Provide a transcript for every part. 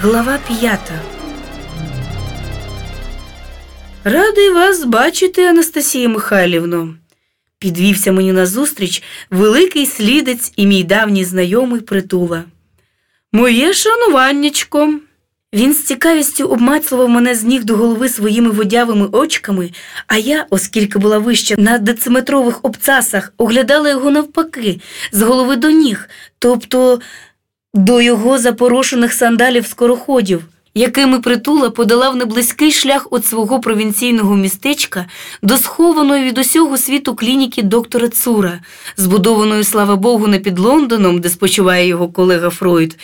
Глава п'ята. Радий вас бачити, Анастасія Михайлівно. Підвівся мені назустріч великий слідець і мій давній знайомий притула. Моє шануваннячко. Він з цікавістю обмацував мене з ніг до голови своїми водявими очками, а я, оскільки була вища на дециметрових обцасах, оглядала його навпаки, з голови до ніг, тобто до його запорошених сандалів скороходів, якими притула подолав неблизький шлях від свого провінційного містечка до схованої від усього світу клініки доктора Цура, збудованої, слава Богу, не під Лондоном, де спочиває його колега Фройд,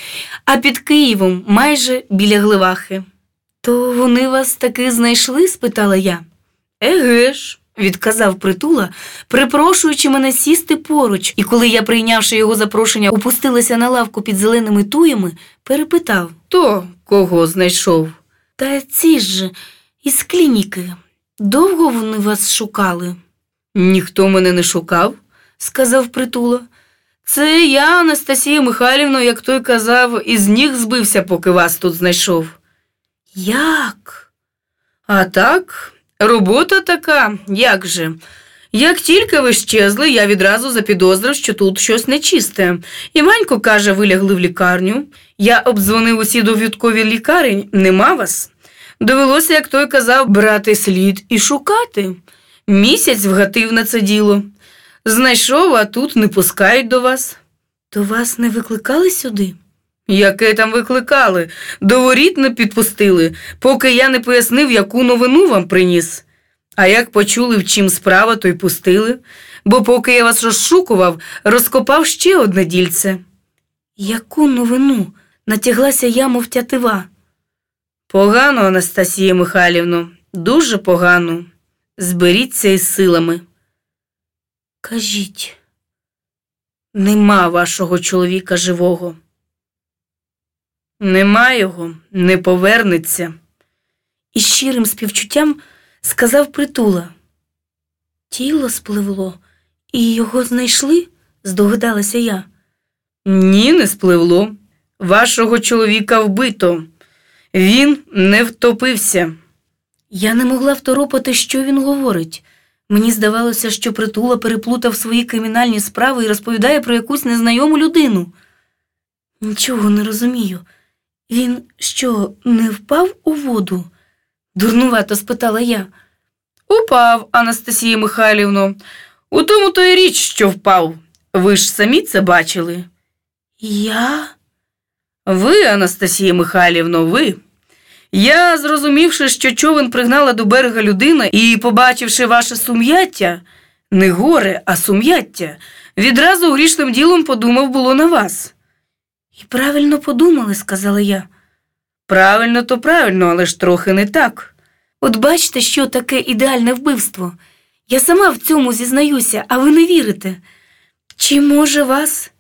а під Києвом, майже біля Гливахи. То вони вас таки знайшли? спитала я. Еге ж відказав притула, припрошуючи мене сісти поруч, і коли я, прийнявши його запрошення, опустилася на лавку під зеленими туями, перепитав То кого знайшов? Та ці ж із клініки. Довго вони вас шукали? Ніхто мене не шукав, сказав притула. Це я, Анастасія Михайлівна, як той казав, із ніг збився, поки вас тут знайшов. Як? А так, Робота така, як же. Як тільки ви щезли, я відразу запідозрив, що тут щось нечисте. Іванько каже, ви лягли в лікарню. Я обдзвонив усі довідкові лікарень, нема вас. Довелося, як той казав, брати слід і шукати. Місяць вгатив на це діло. Знайшов, а тут не пускають до вас. То вас не викликали сюди? Яке там викликали, до не підпустили, поки я не пояснив, яку новину вам приніс. А як почули, в чим справа, то й пустили, бо поки я вас розшукував, розкопав ще одне дільце. Яку новину? натяглася я, мов тятива. Погано, Анастасія Михайлівно, дуже погано. Зберіться із силами. Кажіть, нема вашого чоловіка живого. Нема його, не повернеться. І щирим співчуттям сказав притула. Тіло спливло, і його знайшли? здогадалася я. Ні, не спливло. Вашого чоловіка вбито. Він не втопився. Я не могла второпати, що він говорить. Мені здавалося, що притула переплутав свої кримінальні справи і розповідає про якусь незнайому людину. Нічого не розумію. Він що, не впав у воду? дурнувато спитала я. Упав, Анастасія Михайлівно. У тому то й річ, що впав. Ви ж самі це бачили. Я? Ви, Анастасія Михайлівно, ви. Я, зрозумівши, що човен пригнала до берега людина і, побачивши ваше сум'яття, не горе, а сум'яття, відразу грішним ділом подумав було на вас. І правильно подумали, сказала я. Правильно, то правильно, але ж трохи не так. От бачите, що таке ідеальне вбивство. Я сама в цьому зізнаюся, а ви не вірите. Чи, може, вас?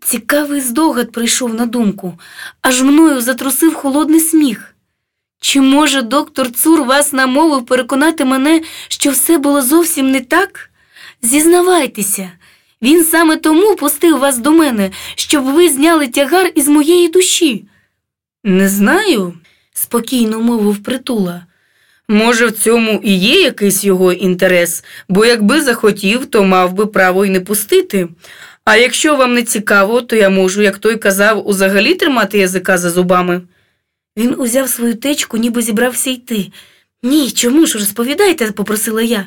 Цікавий здогад прийшов на думку, аж мною затрусив холодний сміх. Чи, може, доктор Цур вас намовив переконати мене, що все було зовсім не так? Зізнавайтеся, він саме тому пустив вас до мене, щоб ви зняли тягар із моєї душі. Не знаю, спокійно мовив притула. Може, в цьому і є якийсь його інтерес, бо якби захотів, то мав би право й не пустити. А якщо вам не цікаво, то я можу, як той казав, узагалі тримати язика за зубами. Він узяв свою течку, ніби зібрався йти. Ні, чому ж розповідайте, попросила я.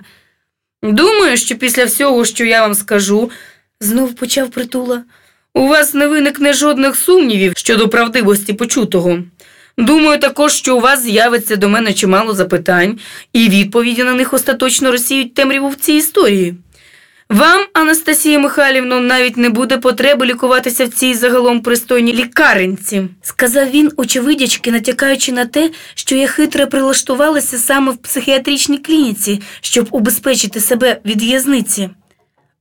Думаю, що після всього, що я вам скажу, знов почав притула, у вас не виникне жодних сумнівів щодо правдивості почутого. Думаю, також, що у вас з'явиться до мене чимало запитань, і відповіді на них остаточно розсіють темряву в цій історії. Вам, Анастасія Михайлівна, навіть не буде потреби лікуватися в цій загалом пристойній лікаренці, сказав він, очевидячки, натякаючи на те, що я хитро прилаштувалася саме в психіатричній клініці, щоб убезпечити себе від в'язниці.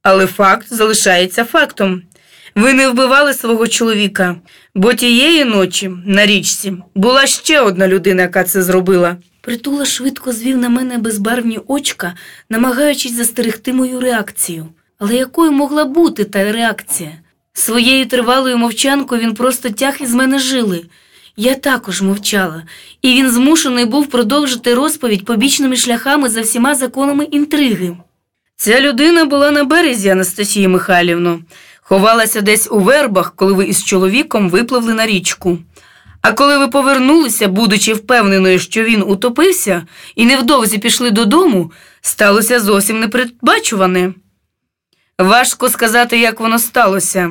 Але факт залишається фактом. Ви не вбивали свого чоловіка, бо тієї ночі на річці була ще одна людина, яка це зробила. Притула швидко звів на мене безбарвні очка, намагаючись застерегти мою реакцію. Але якою могла бути та реакція? Своєю тривалою мовчанкою він просто тяг із мене жили. Я також мовчала, і він змушений був продовжити розповідь побічними шляхами за всіма законами інтриги. Ця людина була на березі, Анастасія Михайлівно, ховалася десь у вербах, коли ви із чоловіком випливли на річку. А коли ви повернулися, будучи впевненою, що він утопився, і невдовзі пішли додому, сталося зовсім непередбачуване. Важко сказати, як воно сталося.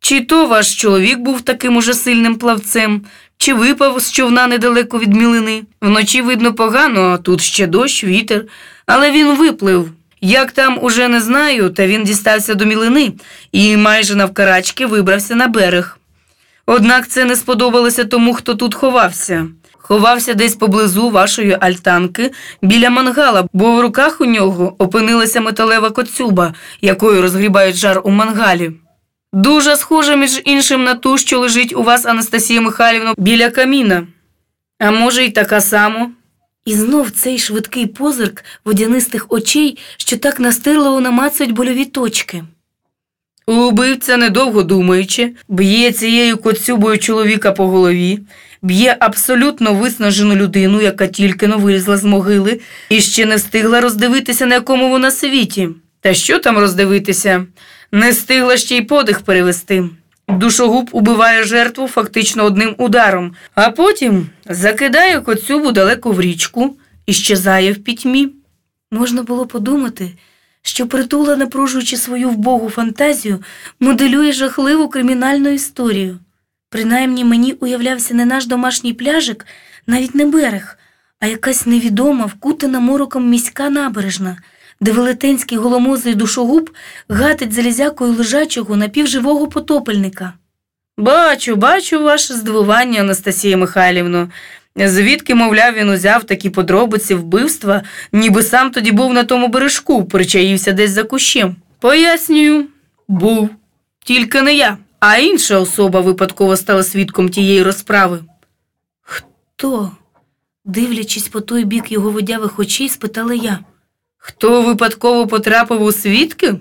Чи то ваш чоловік був таким уже сильним плавцем, чи випав з човна недалеко від мілини. Вночі видно погано, а тут ще дощ, вітер, але він виплив. Як там уже не знаю, та він дістався до мілини і майже навкарачки вибрався на берег. Однак це не сподобалося тому, хто тут ховався. Ховався десь поблизу вашої альтанки біля мангала, бо в руках у нього опинилася металева коцюба, якою розгрібають жар у мангалі. Дуже схожа, між іншим, на ту, що лежить у вас, Анастасія Михайлівна, біля каміна. А може, й така само. І знов цей швидкий позирк водянистих очей, що так настирливо намацують больові точки. Убивця, недовго думаючи, б'є цією коцюбою чоловіка по голові, б'є абсолютно виснажену людину, яка тільки но вилізла з могили і ще не встигла роздивитися, на якому вона світі. Та що там роздивитися? Не встигла ще й подих перевести. Душогуб убиває жертву фактично одним ударом, а потім закидає коцюбу далеко в річку і щезає в пітьмі. Можна було подумати, що притула, напружуючи свою вбогу фантазію, моделює жахливу кримінальну історію. Принаймні мені уявлявся не наш домашній пляжик, навіть не берег, а якась невідома, вкутана мороком міська набережна, де велетенський голомозий душогуб гатить залізякою лежачого напівживого потопельника. Бачу, бачу ваше здивування, Анастасія Михайлівно. Звідки, мовляв, він узяв такі подробиці вбивства, ніби сам тоді був на тому бережку, причаївся десь за кущем. Пояснюю, був. Тільки не я, а інша особа випадково стала свідком тієї розправи. Хто? Дивлячись по той бік його водявих очей, спитала я. Хто випадково потрапив у свідки?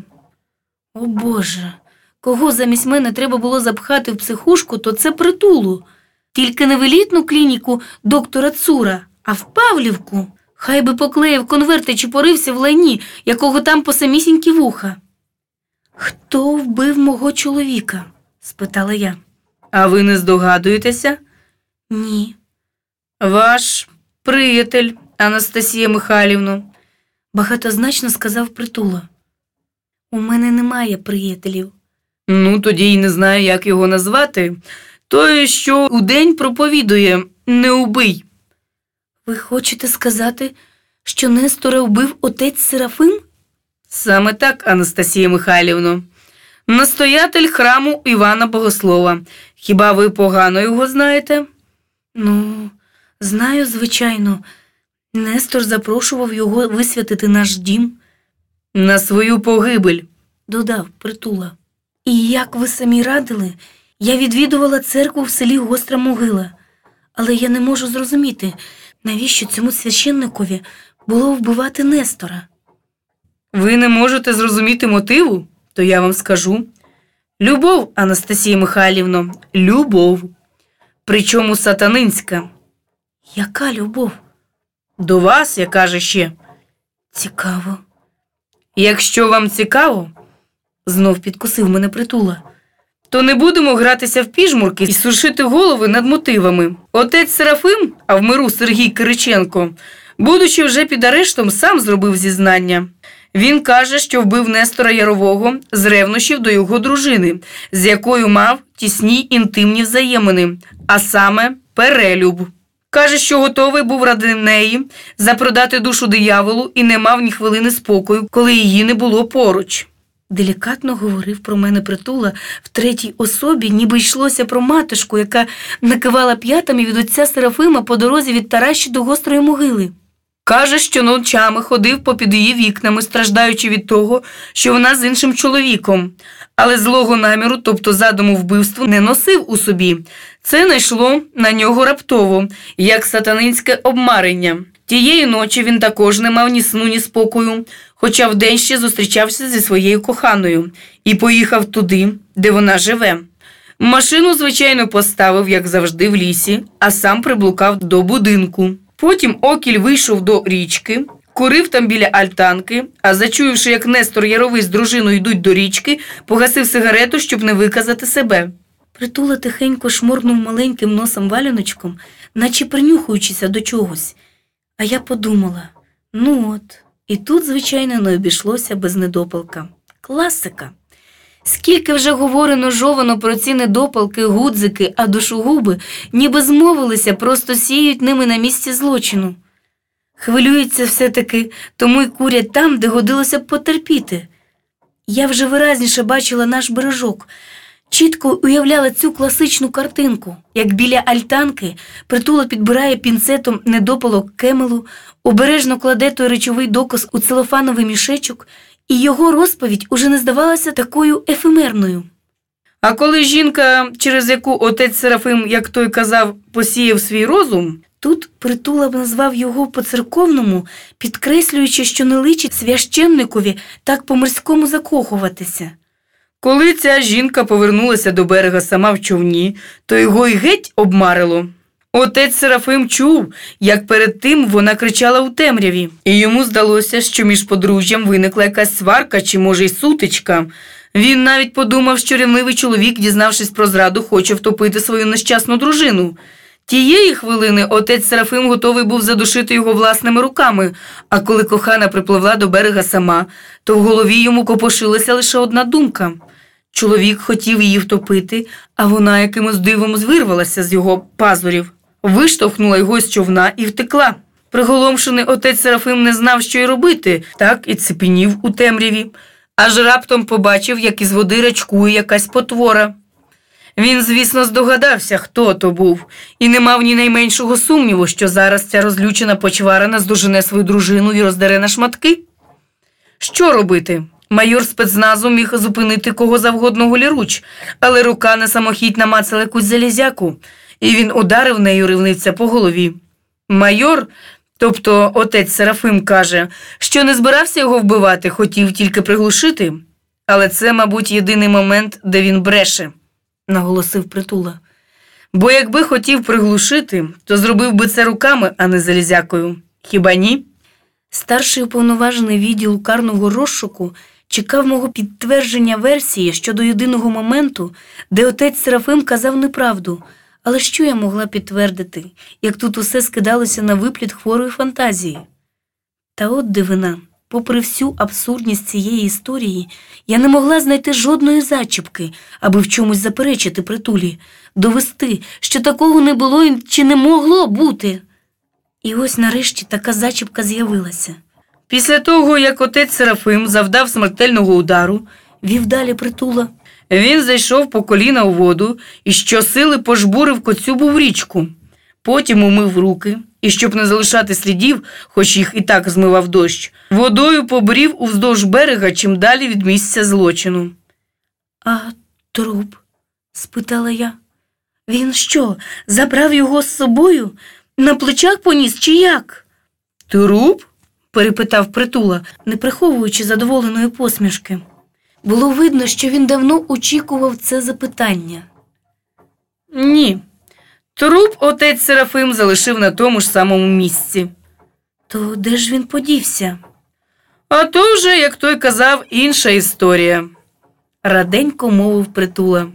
О Боже, кого замість мене треба було запхати в психушку, то це притулу. Тільки не в елітну клініку доктора Цура, а в Павлівку. Хай би поклеїв конверти чи порився в лайні, якого там по самісінькі вуха. Хто вбив мого чоловіка? спитала я. А ви не здогадуєтеся? Ні. Ваш приятель, Анастасія Михайлівна, багатозначно сказав притула. У мене немає приятелів. Ну, тоді й не знаю, як його назвати. Той, що удень проповідує не убий. Ви хочете сказати, що Нестора вбив отець Серафим? Саме так, Анастасія Михайлівно. Настоятель храму Івана Богослова. Хіба ви погано його знаєте? Ну, знаю, звичайно. Нестор запрошував його висвятити наш дім. На свою погибель, додав притула. І як ви самі радили, я відвідувала церкву в селі Гостра Могила, але я не можу зрозуміти, навіщо цьому священникові було вбивати Нестора. Ви не можете зрозуміти мотиву, то я вам скажу. Любов, Анастасія Михайлівно, любов. Причому сатанинська. Яка любов? До вас, я каже ще. Цікаво. Якщо вам цікаво, знов підкусив мене притула, то не будемо гратися в піжмурки і сушити голови над мотивами. Отець Серафим, а в миру Сергій Кириченко, будучи вже під арештом, сам зробив зізнання. Він каже, що вбив Нестора Ярового з ревнощів до його дружини, з якою мав тісні інтимні взаємини, а саме перелюб. Каже, що готовий був ради неї запродати душу дияволу і не мав ні хвилини спокою, коли її не було поруч. Делікатно говорив про мене притула в третій особі, ніби йшлося про матушку, яка накивала п'ятами від отця Серафима по дорозі від Таращі до гострої могили. Каже, що ночами ходив попід її вікнами, страждаючи від того, що вона з іншим чоловіком, але злого наміру, тобто задуму вбивству, не носив у собі. Це найшло на нього раптово, як сатанинське обмарення. Тієї ночі він також не мав ні сну, ні спокою, хоча вдень ще зустрічався зі своєю коханою і поїхав туди, де вона живе. Машину, звичайно, поставив, як завжди, в лісі, а сам приблукав до будинку. Потім Окіль вийшов до річки, курив там біля альтанки, а зачуявши, як Нестор Яровий з дружиною йдуть до річки, погасив сигарету, щоб не виказати себе. Притула тихенько шморгнув маленьким носом валяночком, наче принюхуючися до чогось. А я подумала: ну от, і тут, звичайно, не обійшлося без недопалка. Класика. Скільки вже говорено жовано про ці недопалки, гудзики, а душогуби, ніби змовилися, просто сіють ними на місці злочину. Хвилюються все-таки, тому й курять там, де годилося б потерпіти. Я вже виразніше бачила наш бережок, чітко уявляла цю класичну картинку, як біля альтанки притула підбирає пінцетом недопалок кемелу, обережно кладе той речовий доказ у целофановий мішечок, і його розповідь уже не здавалася такою ефемерною. А коли жінка, через яку отець Серафим, як той казав, посіяв свій розум, тут притула б назвав його по-церковному, підкреслюючи, що не личить священникові так по-морському закохуватися. Коли ця жінка повернулася до берега сама в човні, то його й геть обмарило. Отець Серафим чув, як перед тим вона кричала у темряві, і йому здалося, що між подружжям виникла якась сварка чи, може, й сутичка. Він навіть подумав, що рівнивий чоловік, дізнавшись про зраду, хоче втопити свою нещасну дружину. Тієї хвилини отець Серафим готовий був задушити його власними руками, а коли кохана припливла до берега сама, то в голові йому копошилася лише одна думка. Чоловік хотів її втопити, а вона якимось дивом звирвалася з його пазурів, виштовхнула його з човна і втекла. Приголомшений отець Серафим не знав, що й робити, так і цепенів у темряві, аж раптом побачив, як із води рачкує якась потвора. Він, звісно, здогадався, хто то був, і не мав ні найменшого сумніву, що зараз ця розлючена почвара наздожене свою дружину і роздере на шматки. Що робити? Майор спецназу міг зупинити кого завгодно голіруч, але рука на самохідь намацала якусь залізяку, і він ударив нею рівниця по голові. Майор, тобто отець Серафим, каже, що не збирався його вбивати, хотів тільки приглушити, але це, мабуть, єдиний момент, де він бреше, наголосив притула. Бо якби хотів приглушити, то зробив би це руками, а не залізякою. Хіба ні? Старший уповноважений відділу карного розшуку чекав мого підтвердження версії щодо єдиного моменту, де отець Серафим казав неправду. Але що я могла підтвердити, як тут усе скидалося на випліт хворої фантазії? Та от дивина, попри всю абсурдність цієї історії, я не могла знайти жодної зачіпки, аби в чомусь заперечити притулі, довести, що такого не було чи не могло бути. І ось нарешті така зачіпка з'явилася. Після того, як отець Серафим завдав смертельного удару, вів далі притула, він зайшов по коліна у воду і щосили пожбурив коцюбу в річку. Потім умив руки і, щоб не залишати слідів, хоч їх і так змивав дощ, водою побрів уздовж берега чим далі від місця злочину. А труп? спитала я. Він що, забрав його з собою? На плечах поніс чи як? Труп? Перепитав притула, не приховуючи задоволеної посмішки. Було видно, що він давно очікував це запитання. Ні. Труп отець Серафим залишив на тому ж самому місці. То де ж він подівся? А то вже, як той казав, інша історія, раденько мовив притула.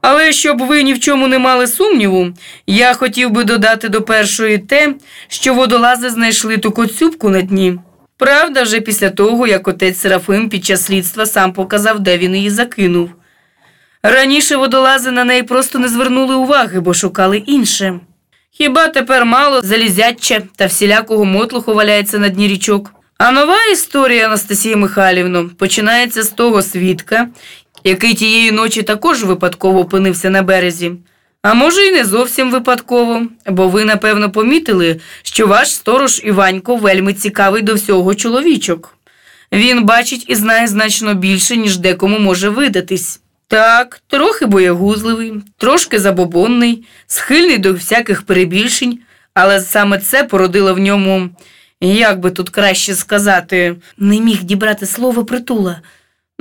Але щоб ви ні в чому не мали сумніву, я хотів би додати до першої те, що водолази знайшли ту коцюбку на дні. Правда, вже після того, як отець Серафим під час слідства сам показав, де він її закинув. Раніше водолази на неї просто не звернули уваги, бо шукали інше. Хіба тепер мало залізяча та всілякого мотлуху валяється на дні річок? А нова історія, Анастасія Михайлівно, починається з того свідка, який тієї ночі також випадково опинився на березі. А може, й не зовсім випадково, бо ви, напевно, помітили, що ваш сторож Іванько вельми цікавий до всього чоловічок. Він бачить і знає значно більше, ніж декому може видатись. Так, трохи боягузливий, трошки забобонний, схильний до всяких перебільшень, але саме це породило в ньому, як би тут краще сказати, не міг дібрати слово притула.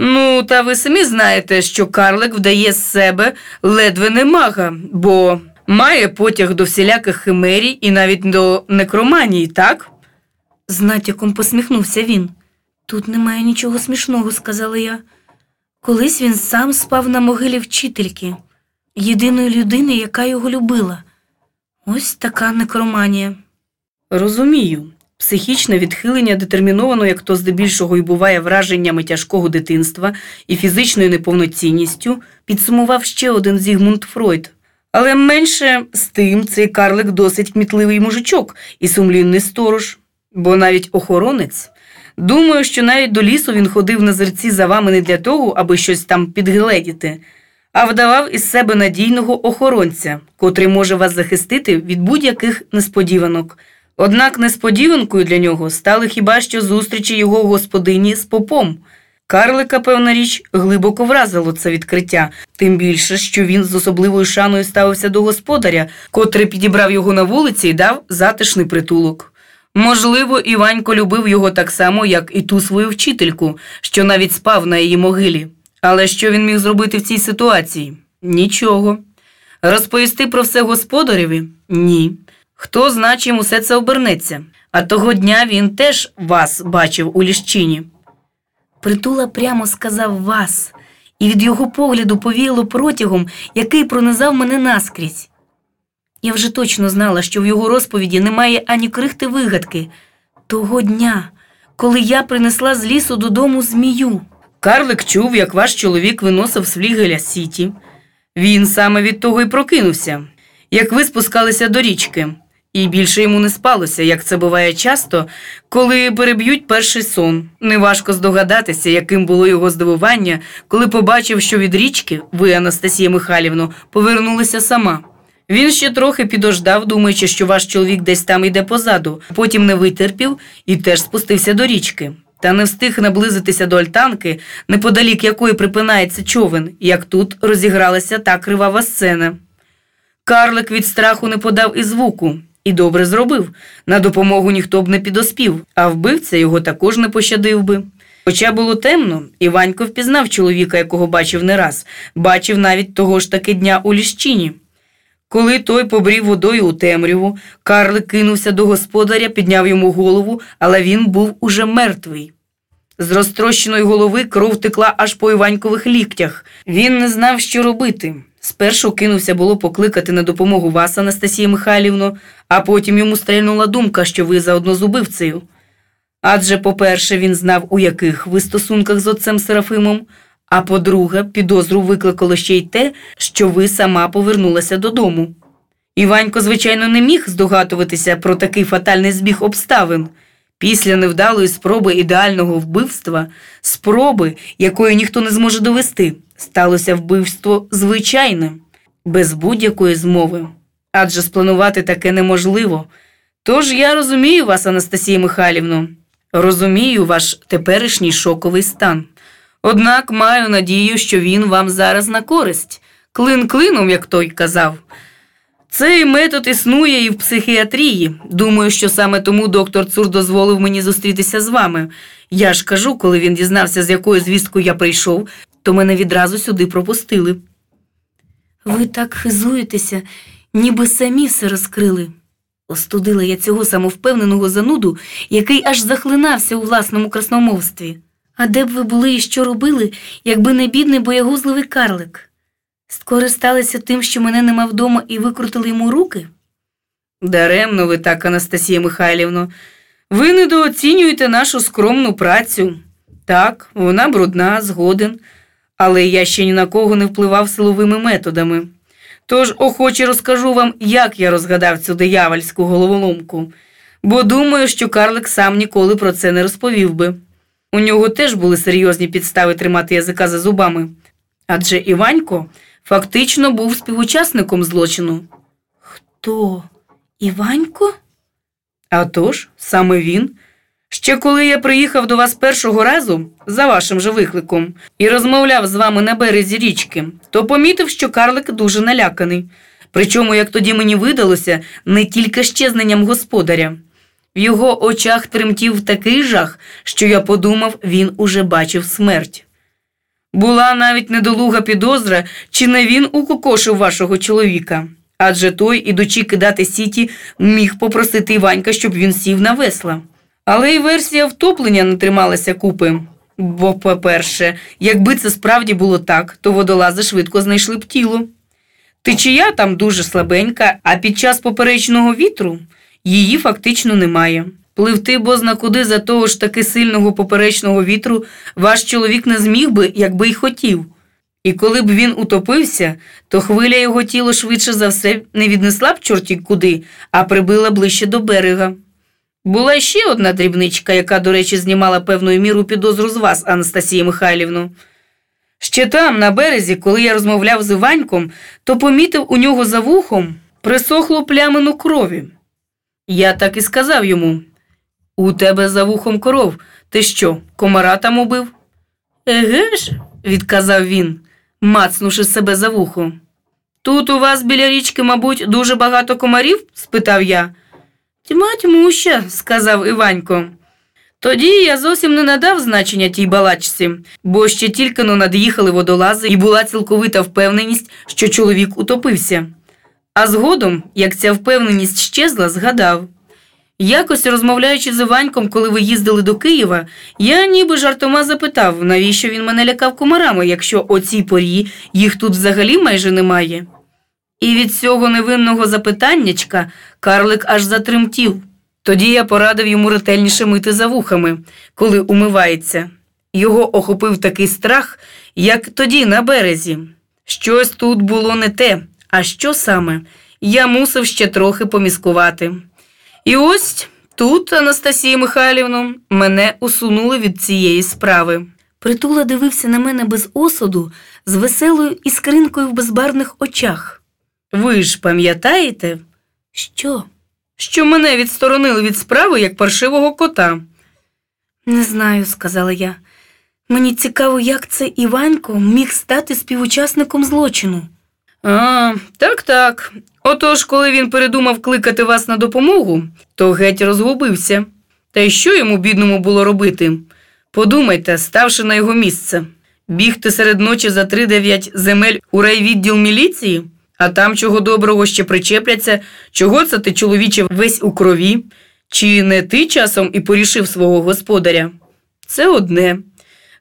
Ну, та ви самі знаєте, що карлик вдає з себе ледве не мага, бо має потяг до всіляких химерій і навіть до некроманії, так? З натяком посміхнувся він. Тут немає нічого смішного, сказала я. Колись він сам спав на могилі вчительки, єдиної людини, яка його любила. Ось така некроманія. Розумію. Психічне відхилення детерміновано, як то здебільшого і буває враженнями тяжкого дитинства і фізичною неповноцінністю, підсумував ще один Зігмунд Фройд. Але менше з тим цей карлик досить кмітливий мужичок і сумлінний сторож, бо навіть охоронець. Думаю, що навіть до лісу він ходив назирці за вами не для того, аби щось там підгледіти, а вдавав із себе надійного охоронця, котрий може вас захистити від будь-яких несподіванок. Однак несподіванкою для нього стали хіба що зустрічі його господині з попом. Карлика, певна річ, глибоко вразило це відкриття, тим більше, що він з особливою шаною ставився до господаря, котрий підібрав його на вулиці і дав затишний притулок. Можливо, Іванько любив його так само, як і ту свою вчительку, що навіть спав на її могилі. Але що він міг зробити в цій ситуації? Нічого. Розповісти про все господареві? Ні. Хто зна, чим усе це обернеться? А того дня він теж вас бачив у ліщині. Притула прямо сказав вас, і від його погляду повіяло протягом, який пронизав мене наскрізь. Я вже точно знала, що в його розповіді немає ані крихти вигадки того дня, коли я принесла з лісу додому змію. Карлик чув, як ваш чоловік виносив з флігеля сіті. Він саме від того й прокинувся, як ви спускалися до річки, і більше йому не спалося, як це буває часто, коли переб'ють перший сон. Неважко здогадатися, яким було його здивування, коли побачив, що від річки, ви, Анастасія Михайлівно, повернулися сама. Він ще трохи підождав, думаючи, що ваш чоловік десь там йде позаду, потім не витерпів і теж спустився до річки. Та не встиг наблизитися до альтанки, неподалік якої припинається човен, як тут розігралася та кривава сцена. Карлик від страху не подав і звуку, і добре зробив. На допомогу ніхто б не підоспів, а вбивця його також не пощадив би. Хоча було темно, Іванько впізнав чоловіка, якого бачив не раз, бачив навіть того ж таки дня у ліщині. Коли той побрів водою у темряву, Карлик кинувся до господаря, підняв йому голову, але він був уже мертвий. З розтрощеної голови кров текла аж по Іванькових ліктях. Він не знав, що робити. Спершу кинувся було покликати на допомогу вас, Анастасія Михайлівно, а потім йому стрельнула думка, що ви заодно з убивцею. Адже, по-перше, він знав, у яких ви стосунках з отцем Серафимом, а по-друге, підозру викликало ще й те, що ви сама повернулася додому. Іванько, звичайно, не міг здогадуватися про такий фатальний збіг обставин. Після невдалої спроби ідеального вбивства, спроби, якої ніхто не зможе довести, сталося вбивство звичайне, без будь-якої змови. Адже спланувати таке неможливо. Тож я розумію вас, Анастасія Михайлівно, розумію ваш теперішній шоковий стан. Однак маю надію, що він вам зараз на користь, клин клином, як той казав. Цей метод існує і в психіатрії. Думаю, що саме тому доктор Цур дозволив мені зустрітися з вами. Я ж кажу, коли він дізнався, з якою звісткою я прийшов, то мене відразу сюди пропустили. Ви так хизуєтеся, ніби самі все розкрили. Остудила я цього самовпевненого зануду, який аж захлинався у власному красномовстві. А де б ви були і що робили, якби не бідний боягузливий карлик? Скористалися тим, що мене нема вдома, і викрутили йому руки? Даремно ви так, Анастасія Михайлівно. Ви недооцінюєте нашу скромну працю. Так, вона брудна, згоден, але я ще ні на кого не впливав силовими методами. Тож охоче розкажу вам, як я розгадав цю диявольську головоломку, бо думаю, що карлик сам ніколи про це не розповів би. У нього теж були серйозні підстави тримати язика за зубами. Адже Іванько фактично був співучасником злочину. Хто? Іванько? А тож, саме він. Ще коли я приїхав до вас першого разу, за вашим же викликом, і розмовляв з вами на березі річки, то помітив, що карлик дуже наляканий. Причому, як тоді мені видалося, не тільки щезненням господаря. В його очах тремтів такий жах, що я подумав, він уже бачив смерть. Була навіть недолуга підозра, чи не він укокошив вашого чоловіка. Адже той, ідучи кидати сіті, міг попросити Іванька, щоб він сів на весла. Але й версія втоплення не трималася купи. Бо, по-перше, якби це справді було так, то водолази швидко знайшли б тіло. Течія там дуже слабенька, а під час поперечного вітру її фактично немає. Пливти бозна куди за того ж таки сильного поперечного вітру ваш чоловік не зміг би, якби й хотів. І коли б він утопився, то хвиля його тіло швидше за все не віднесла б чорті куди, а прибила ближче до берега. Була ще одна дрібничка, яка, до речі, знімала певною міру підозру з вас, Анастасія Михайлівну. Ще там, на березі, коли я розмовляв з Іваньком, то помітив у нього за вухом присохлу плямину крові. Я так і сказав йому у тебе за вухом коров. Ти що, комара там убив? Еге ж, відказав він, мацнувши себе за вухо. Тут у вас біля річки, мабуть, дуже багато комарів? спитав я. Тьма тьмуща, сказав Іванько. Тоді я зовсім не надав значення тій балачці, бо ще тільки но над'їхали водолази і була цілковита впевненість, що чоловік утопився. А згодом, як ця впевненість щезла, згадав. Якось розмовляючи з Іваньком, коли ви їздили до Києва, я ніби жартома запитав, навіщо він мене лякав комарами, якщо о цій порі їх тут взагалі майже немає. І від цього невинного запитаннячка карлик аж затремтів. Тоді я порадив йому ретельніше мити за вухами, коли умивається. Його охопив такий страх, як тоді на березі. Щось тут було не те, а що саме? Я мусив ще трохи поміскувати. І ось тут, Анастасія Михайлівна, мене усунули від цієї справи. Притула дивився на мене без осуду, з веселою іскринкою в безбарвних очах. Ви ж пам'ятаєте? Що? Що мене відсторонили від справи як паршивого кота? Не знаю, сказала я. Мені цікаво, як це Іванько міг стати співучасником злочину. А, так, так. Отож, коли він передумав кликати вас на допомогу, то геть розгубився. Та й що йому, бідному, було робити? Подумайте, ставши на його місце, бігти серед ночі за три-дев'ять земель у райвідділ міліції, а там чого доброго ще причепляться, чого це ти, чоловіче, весь у крові, чи не ти часом і порішив свого господаря? Це одне.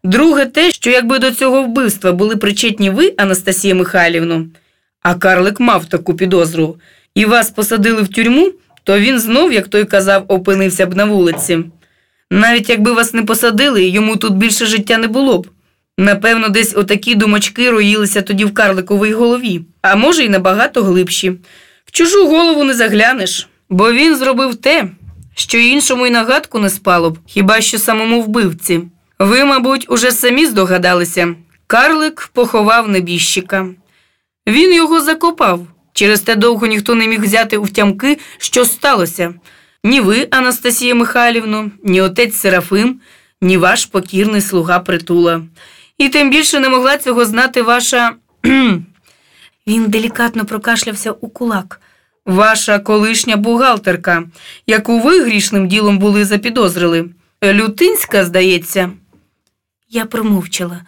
Друге, те, що якби до цього вбивства були причетні ви, Анастасія Михайлівна, а карлик мав таку підозру, і вас посадили в тюрму, то він знов, як той казав, опинився б на вулиці. Навіть якби вас не посадили, йому тут більше життя не було б. Напевно, десь отакі думочки роїлися тоді в карликовій голові, а може, й набагато глибші. В чужу голову не заглянеш, бо він зробив те, що іншому й нагадку не спало б, хіба що самому вбивці. Ви, мабуть, уже самі здогадалися. Карлик поховав небіжчика. Він його закопав. Через те довго ніхто не міг взяти у втямки, що сталося. Ні ви, Анастасія Михайлівно, ні отець Серафим, ні ваш покірний слуга притула. І тим більше не могла цього знати ваша. Він делікатно прокашлявся у кулак. Ваша колишня бухгалтерка, яку ви грішним ділом були запідозрили. Лютинська, здається. Я промовчала,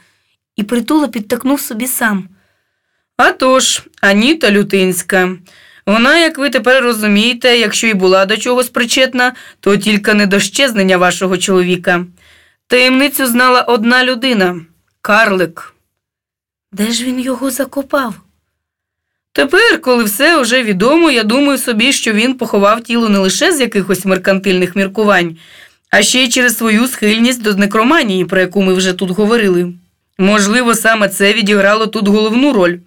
і притула підтакнув собі сам. А тож, Аніта Лютинська. Вона, як ви тепер розумієте, якщо й була до чогось причетна, то тільки не до щезнення вашого чоловіка. Таємницю знала одна людина карлик. Де ж він його закопав? Тепер, коли все вже відомо, я думаю собі, що він поховав тіло не лише з якихось меркантильних міркувань, а ще й через свою схильність до некроманії, про яку ми вже тут говорили. Можливо, саме це відіграло тут головну роль.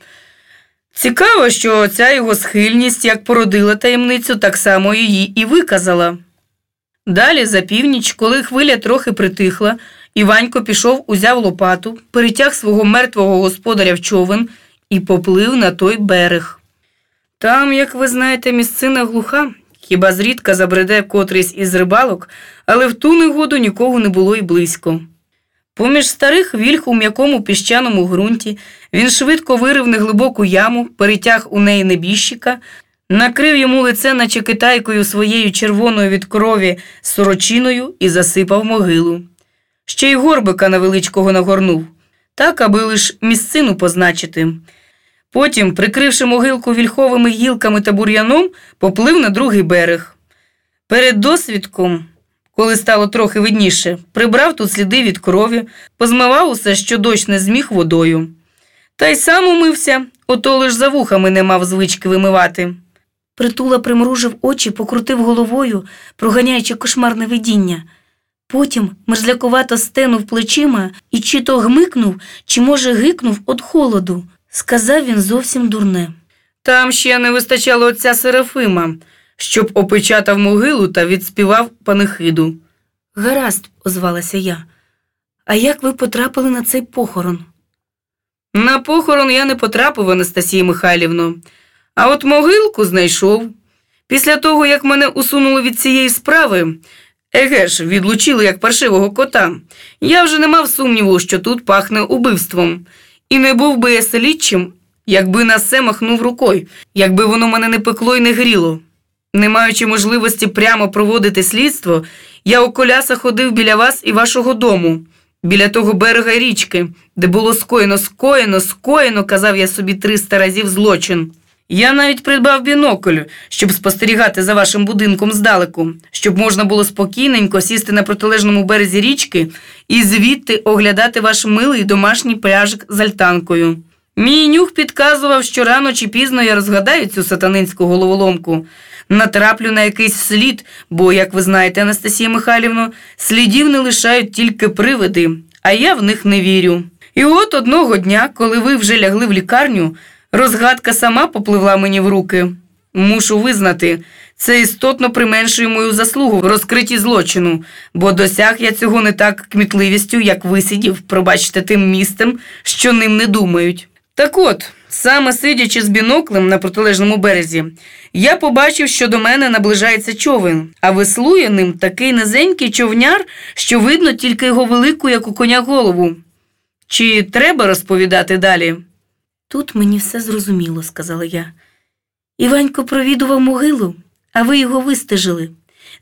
Цікаво, що ця його схильність як породила таємницю, так само її і виказала. Далі, за північ, коли хвиля трохи притихла, Іванько пішов, узяв лопату, перетяг свого мертвого господаря в човен і поплив на той берег. Там, як ви знаєте, місцина глуха, хіба зрідка забреде котрийсь із рибалок, але в ту негоду нікого не було й близько. Поміж старих вільх у м'якому піщаному ґрунті він швидко вирив неглибоку яму, перетяг у неї небіжчика, накрив йому лице, наче китайкою своєю червоною від крові сорочиною і засипав могилу. Ще й горбика невеличкого нагорнув. так аби лиш місцину позначити. Потім, прикривши могилку вільховими гілками та бур'яном, поплив на другий берег. Перед досвідком, коли стало трохи видніше, прибрав тут сліди від крові, позмивав усе, що дощ не зміг водою. Та й сам умився, ото лиш за вухами не мав звички вимивати. Притула примружив очі, покрутив головою, проганяючи кошмарне видіння. Потім мерзлякувато стенув плечима і чи то гмикнув, чи, може, гикнув від холоду. Сказав він зовсім дурне. Там ще не вистачало отця Серафима, щоб опечатав могилу та відспівав панихиду. Гаразд, озвалася я. А як ви потрапили на цей похорон? На похорон я не потрапив, Анастасія Михайлівно, а от могилку знайшов. Після того, як мене усунули від цієї справи, еге ж, відлучили як паршивого кота, я вже не мав сумніву, що тут пахне убивством. І не був би я слідчим, якби на все махнув рукою, якби воно мене не пекло і не гріло. Не маючи можливості прямо проводити слідство, я у коляса ходив біля вас і вашого дому, біля того берега річки, де було скоєно, скоєно, скоєно, казав я собі триста разів злочин. Я навіть придбав бінокль, щоб спостерігати за вашим будинком здалеку, щоб можна було спокійненько сісти на протилежному березі річки і звідти оглядати ваш милий домашній пляжик з альтанкою. Мій нюх підказував, що рано чи пізно я розгадаю цю сатанинську головоломку, натраплю на якийсь слід, бо, як ви знаєте, Анастасія Михайлівно, слідів не лишають тільки привиди, а я в них не вірю. І от одного дня, коли ви вже лягли в лікарню, розгадка сама попливла мені в руки. Мушу визнати, це істотно применшує мою заслугу в розкритті злочину, бо досяг я цього не так кмітливістю, як висидів, пробачте тим містом, що ним не думають. Так от, саме сидячи з біноклем на протилежному березі, я побачив, що до мене наближається човен, а веслує ним такий низенький човняр, що видно тільки його велику, як у коня голову. Чи треба розповідати далі? Тут мені все зрозуміло, сказала я. Іванько провідував могилу, а ви його вистежили.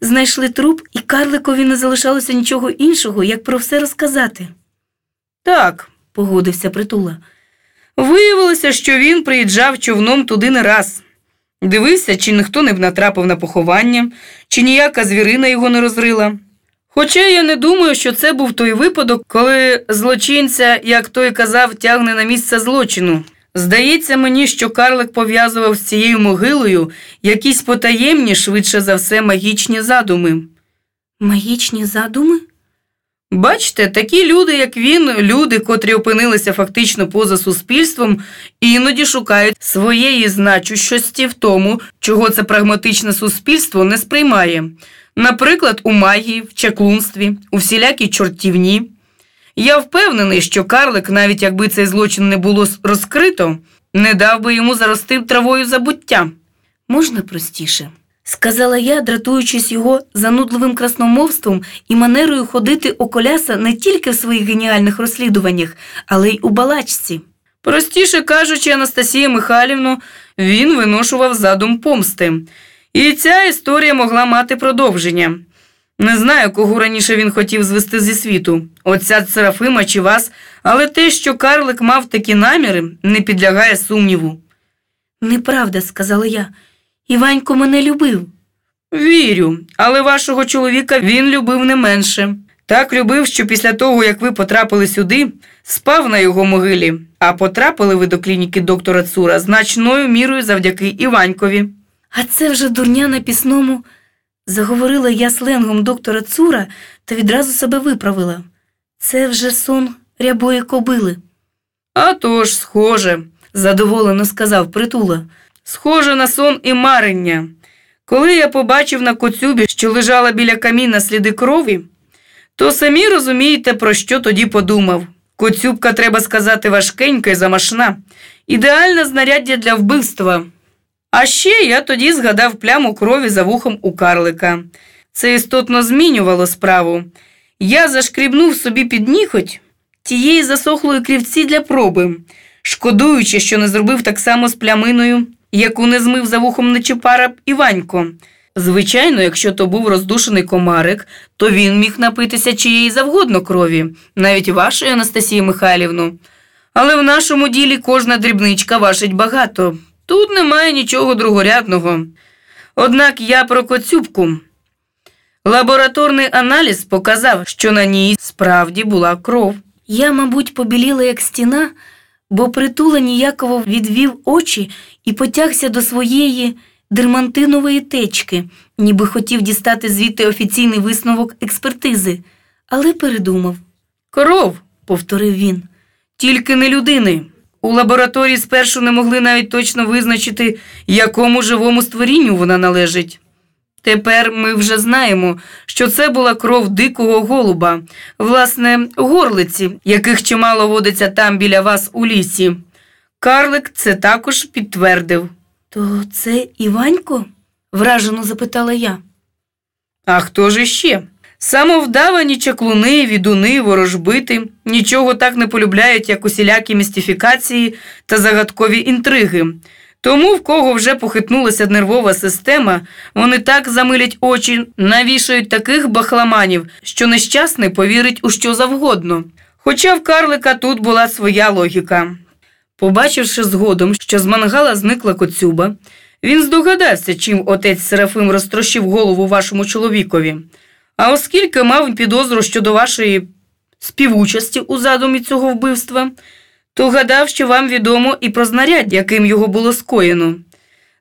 Знайшли труп, і карликові не залишалося нічого іншого, як про все розказати. Так, погодився притула. Виявилося, що він приїжджав човном туди не раз. Дивився, чи ніхто не б натрапив на поховання, чи ніяка звірина його не розрила. Хоча я не думаю, що це був той випадок, коли злочинця, як той казав, тягне на місце злочину. Здається мені, що карлик пов'язував з цією могилою якісь потаємні, швидше за все, магічні задуми. Магічні задуми? Бачите, такі люди, як він, люди, котрі опинилися фактично поза суспільством, іноді шукають своєї значущості в тому, чого це прагматичне суспільство не сприймає. Наприклад, у магії, в чаклунстві, у всілякій чортівні. Я впевнений, що карлик, навіть якби цей злочин не було розкрито, не дав би йому зарости травою забуття. Можна простіше? сказала я, дратуючись його занудливим красномовством і манерою ходити у коляса не тільки в своїх геніальних розслідуваннях, але й у балачці. Простіше кажучи, Анастасія Михайлівну, він виношував задум помсти. І ця історія могла мати продовження. Не знаю, кого раніше він хотів звести зі світу, отця Серафима чи вас, але те, що карлик мав такі наміри, не підлягає сумніву. Неправда, сказала я. Іванько мене любив. Вірю, але вашого чоловіка він любив не менше. Так любив, що після того, як ви потрапили сюди, спав на його могилі, а потрапили ви до клініки доктора Цура значною мірою завдяки Іванькові. А це вже дурня на пісному. Заговорила я сленгом доктора Цура та відразу себе виправила. Це вже сон рябої кобили. «А тож, схоже, задоволено сказав притула. Схоже на сон і марення. Коли я побачив на коцюбі, що лежала біля каміна сліди крові, то самі розумієте, про що тоді подумав. Коцюбка, треба сказати, важкенька і замашна, ідеальне знаряддя для вбивства. А ще я тоді згадав пляму крові за вухом у карлика. Це істотно змінювало справу. Я зашкрібнув собі під ніхоть тієї засохлої крівці для проби, шкодуючи, що не зробив так само з пляминою, яку не змив за вухом Нечипара Іванько. Звичайно, якщо то був роздушений комарик, то він міг напитися чиєї завгодно крові, навіть вашої Анастасії Михайлівну. Але в нашому ділі кожна дрібничка важить багато. Тут немає нічого другорядного. Однак я про коцюбку. Лабораторний аналіз показав, що на ній справді була кров. Я, мабуть, побіліла як стіна, бо притула ніяково відвів очі і потягся до своєї дермантинової течки, ніби хотів дістати звідти офіційний висновок експертизи, але передумав. Кров, повторив він, тільки не людини. У лабораторії спершу не могли навіть точно визначити, якому живому створінню вона належить. Тепер ми вже знаємо, що це була кров дикого голуба, власне, горлиці, яких чимало водиться там біля вас у лісі. Карлик це також підтвердив. То це Іванько? вражено запитала я. А хто ж іще? Самовдавані чаклуни, відуни, ворожбити нічого так не полюбляють, як усілякі містифікації та загадкові інтриги. Тому, в кого вже похитнулася нервова система, вони так замилять очі, навішають таких бахламанів, що нещасний повірить у що завгодно. Хоча в карлика тут була своя логіка. Побачивши згодом, що з мангала зникла коцюба, він здогадався, чим отець Серафим розтрощив голову вашому чоловікові. А оскільки мав підозру щодо вашої співучасті у задумі цього вбивства, то гадав, що вам відомо і про знаряддя, яким його було скоєно.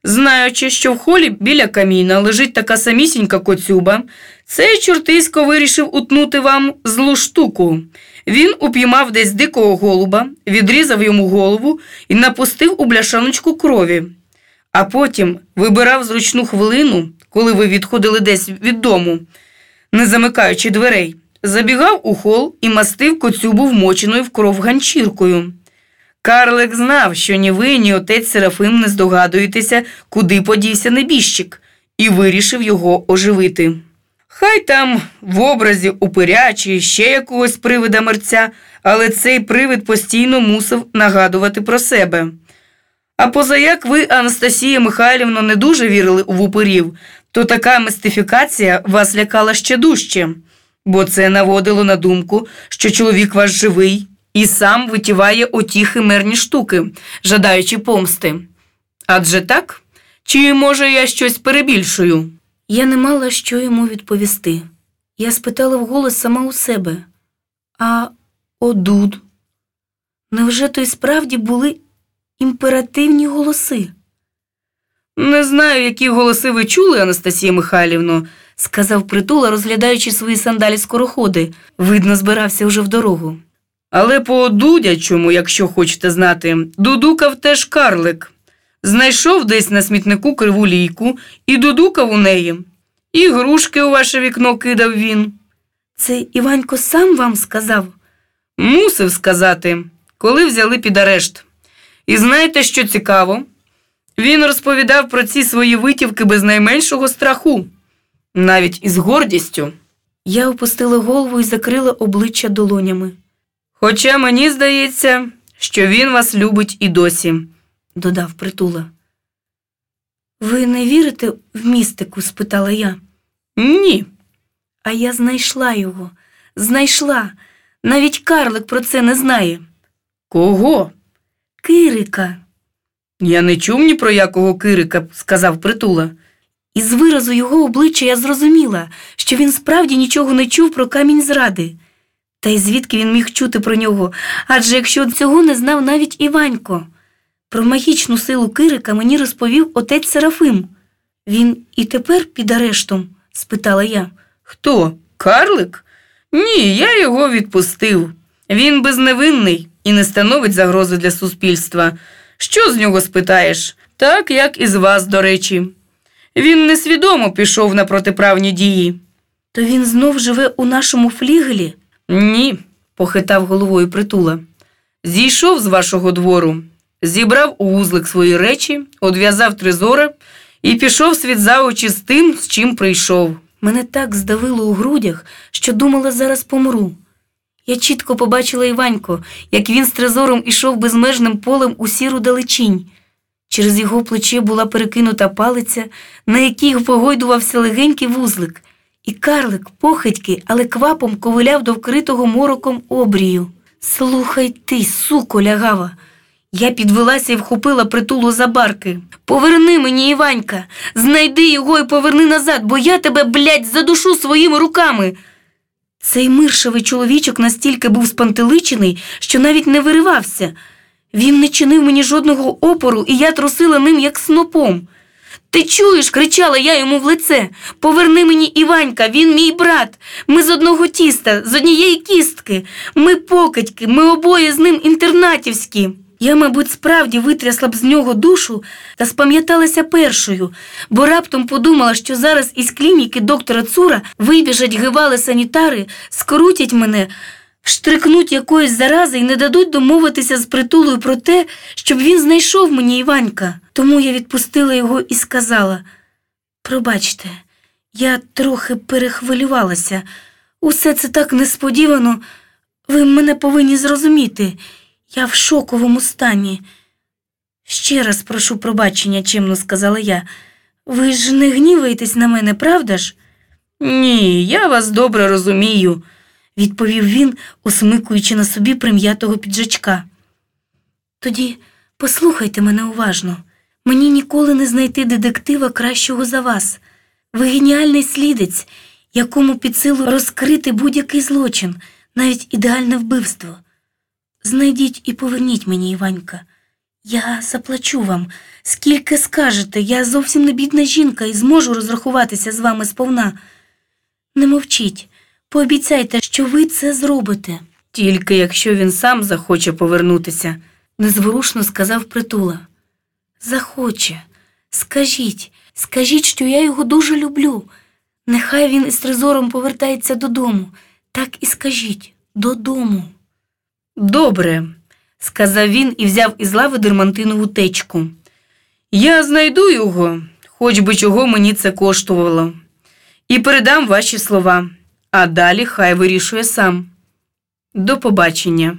Знаючи, що в холі біля каміна лежить така самісінька коцюба, цей чортисько вирішив утнути вам злу штуку. Він упіймав десь дикого голуба, відрізав йому голову і напустив у бляшаночку крові. А потім вибирав зручну хвилину, коли ви відходили десь від дому, не замикаючи дверей, забігав у хол і мастив коцюбу вмоченою в кров ганчіркою. Карлик знав, що ні ви, ні отець Серафим не здогадуєтеся, куди подівся небіжчик, і вирішив його оживити. Хай там в образі упиря чи ще якогось привида мерця, але цей привид постійно мусив нагадувати про себе. А позаяк ви, Анастасія Михайлівна, не дуже вірили у упирів, то така мистифікація вас лякала ще дужче, бо це наводило на думку, що чоловік ваш живий і сам витіває оті химерні штуки, жадаючи помсти. Адже так? Чи, може, я щось перебільшую? Я не мала що йому відповісти. Я спитала вголос сама у себе. А одуд? Невже то й справді були імперативні голоси? Не знаю, які голоси ви чули, Анастасія Михайлівно, сказав притула, розглядаючи свої сандалі скороходи. Видно, збирався вже в дорогу. Але по дудячому, якщо хочете знати, дудукав теж карлик. Знайшов десь на смітнику криву лійку і дудукав у неї. І грушки у ваше вікно кидав він. Це Іванько сам вам сказав? Мусив сказати, коли взяли під арешт. І знаєте, що цікаво? Він розповідав про ці свої витівки без найменшого страху, навіть із гордістю. Я опустила голову і закрила обличчя долонями. Хоча мені здається, що він вас любить і досі, додав притула. Ви не вірите в містику? спитала я. Ні. А я знайшла його, знайшла. Навіть карлик про це не знає. Кого? Кирика. Я не чув ні про якого Кирика, сказав притула. Із виразу його обличчя я зрозуміла, що він справді нічого не чув про камінь зради. Та й звідки він міг чути про нього? Адже якщо цього не знав навіть Іванько. Про магічну силу Кирика мені розповів отець Серафим. Він і тепер під арештом? спитала я. Хто? Карлик? Ні, я його відпустив. Він безневинний і не становить загрози для суспільства. Що з нього спитаєш? Так, як і з вас, до речі. Він несвідомо пішов на протиправні дії. То він знов живе у нашому флігелі? Ні, похитав головою притула. Зійшов з вашого двору, зібрав у вузлик свої речі, одв'язав тризора і пішов світ за очі з тим, з чим прийшов. Мене так здавило у грудях, що думала, зараз помру. Я чітко побачила Іванько, як він з тризором ішов безмежним полем у сіру далечінь. Через його плече була перекинута палиця, на якій погойдувався легенький вузлик, і карлик, похитьки, але квапом ковиляв до вкритого мороком обрію. Слухай ти, суко, лягава. Я підвелася і вхопила притулу за барки. Поверни мені, Іванька, знайди його і поверни назад, бо я тебе, блядь, задушу своїми руками. Цей миршевий чоловічок настільки був спантеличений, що навіть не виривався. Він не чинив мені жодного опору, і я трусила ним, як снопом. Ти чуєш, кричала я йому в лице. Поверни мені Іванька, він мій брат. Ми з одного тіста, з однієї кістки. Ми покидьки, ми обоє з ним інтернатівські. Я, мабуть, справді витрясла б з нього душу та спам'яталася першою, бо раптом подумала, що зараз із клініки доктора Цура вибіжать гивали санітари, скрутять мене, штрикнуть якоїсь зарази і не дадуть домовитися з притулою про те, щоб він знайшов мені Іванька. Тому я відпустила його і сказала: Пробачте, я трохи перехвилювалася. Усе це так несподівано. Ви мене повинні зрозуміти. Я в шоковому стані. Ще раз прошу пробачення, чимно сказала я. Ви ж не гніваєтесь на мене, правда ж? Ні, я вас добре розумію, відповів він, усмикуючи на собі прим'ятого піджачка. Тоді послухайте мене уважно. Мені ніколи не знайти детектива кращого за вас. Ви геніальний слідець, якому під силу розкрити будь-який злочин, навіть ідеальне вбивство. Знайдіть і поверніть мені, Іванька. Я заплачу вам. Скільки скажете, я зовсім не бідна жінка і зможу розрахуватися з вами сповна. Не мовчіть, пообіцяйте, що ви це зробите. Тільки якщо він сам захоче повернутися, незворушно сказав притула. Захоче. Скажіть, скажіть, що я його дуже люблю. Нехай він із трезором повертається додому. Так і скажіть додому. Добре, сказав він і взяв із лави дермантинову течку. Я знайду його, хоч би чого мені це коштувало, і передам ваші слова, а далі хай вирішує сам. До побачення.